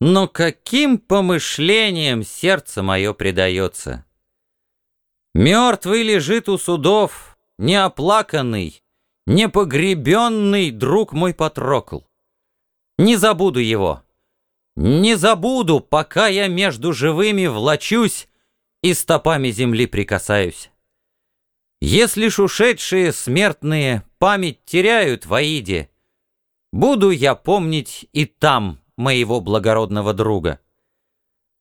Но каким помышлением сердце мое предается? Мертвый лежит у судов, неоплаканный, непогребенный друг мой Патрокл. Не забуду его, не забуду, пока я между живыми влачусь и стопами земли прикасаюсь. Если ж ушедшие смертные память теряют в Аиде, буду я помнить и там, моего благородного друга.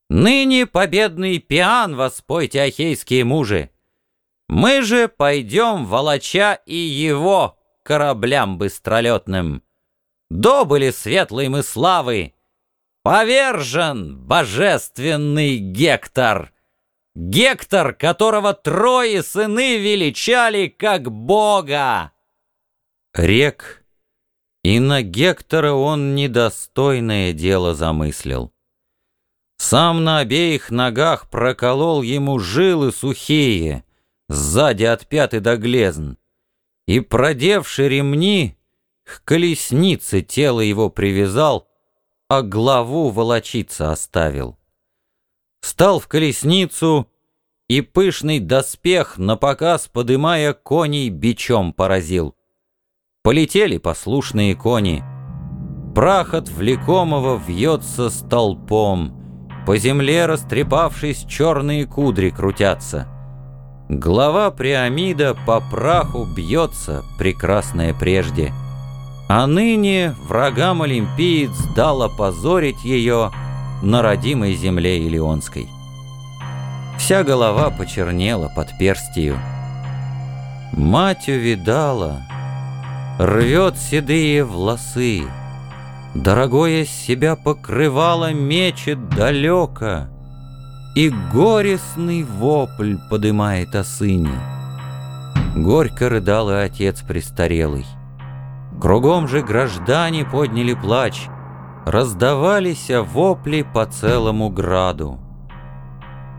Ныне победный пиан воспойте, ахейские мужи. Мы же пойдем волоча и его кораблям быстролетным. Добыли светлой мы славы. Повержен божественный Гектор. Гектор, которого трое сыны величали как бога. Рек и на Гектора он недостойное дело замыслил. Сам на обеих ногах проколол ему жилы сухие, сзади от пяты до глезн, и, продевши ремни, к колеснице тело его привязал, а главу волочиться оставил. Стал в колесницу, и пышный доспех, напоказ подымая коней, бичом поразил. Полетели послушные кони. Прах от влекомого вьется столпом. По земле, растрепавшись, черные кудри крутятся. Глава Приамида по праху бьется, прекрасная прежде. А ныне врагам олимпиец дал опозорить ее на родимой земле Илионской. Вся голова почернела под перстью. Мать увидала — рвет седые волосы, Дорогое себя покрывало мечет далеко, И горестный вопль подымает о сыне. Горько рыдал и отец престарелый. Кругом же граждане подняли плач, Раздавались вопли по целому граду.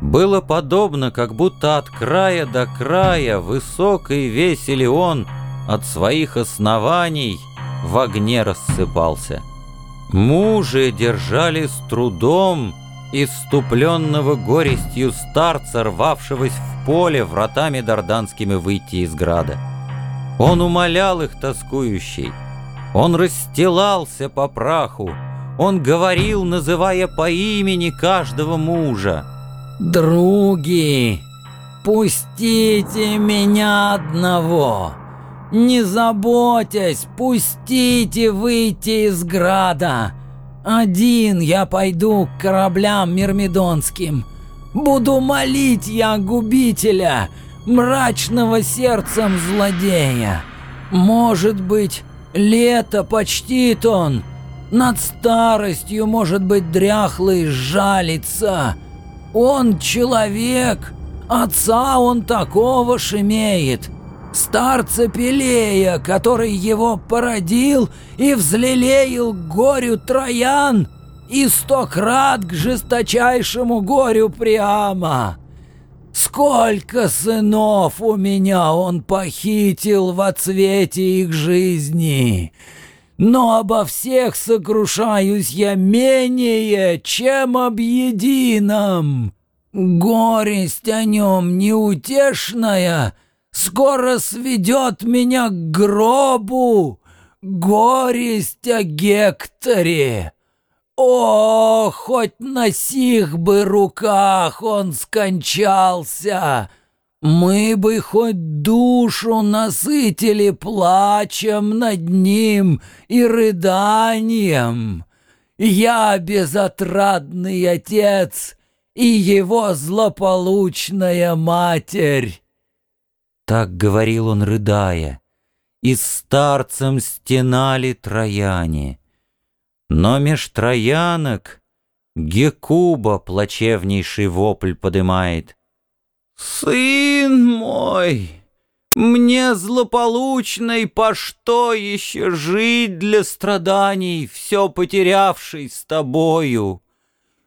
Было подобно, как будто от края до края Высокий весели он — от своих оснований в огне рассыпался. Мужи держали с трудом иступленного горестью старца, рвавшегося в поле вратами дарданскими выйти из града. Он умолял их тоскующий, он расстилался по праху, он говорил, называя по имени каждого мужа. «Други, пустите меня одного!» Не заботясь, пустите выйти из града. Один я пойду к кораблям мирмидонским. Буду молить я губителя, мрачного сердцем злодея. Может быть, лето почтит он, над старостью, может быть, дряхлый жалится. Он человек, отца он такого ж имеет» старца Пелея, который его породил и взлелеял горю Троян и сто крат к жесточайшему горю Приама. Сколько сынов у меня он похитил во цвете их жизни!» но обо всех сокрушаюсь я менее, чем об едином. Горесть о нем неутешная — скоро сведет меня к гробу, горесть о Гекторе. О, хоть на сих бы руках он скончался, мы бы хоть душу насытили плачем над ним и рыданием. Я безотрадный отец и его злополучная матерь. Так говорил он, рыдая, и старцем стенали трояне. Но меж троянок Гекуба плачевнейший вопль подымает. «Сын мой, мне злополучной по что еще жить для страданий, все потерявший с тобою?»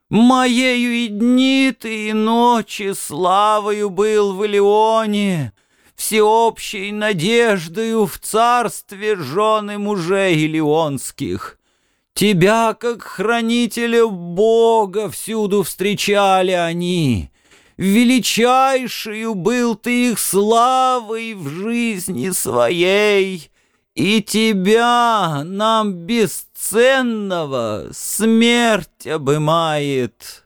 Моею и дни ты, и ночи славою был в Илионе, всеобщей надеждою в царстве жены мужей илионских. Тебя, как хранителя Бога, всюду встречали они. Величайшую был ты их славой в жизни своей, И тебя, нам бесценного, смерть обымает.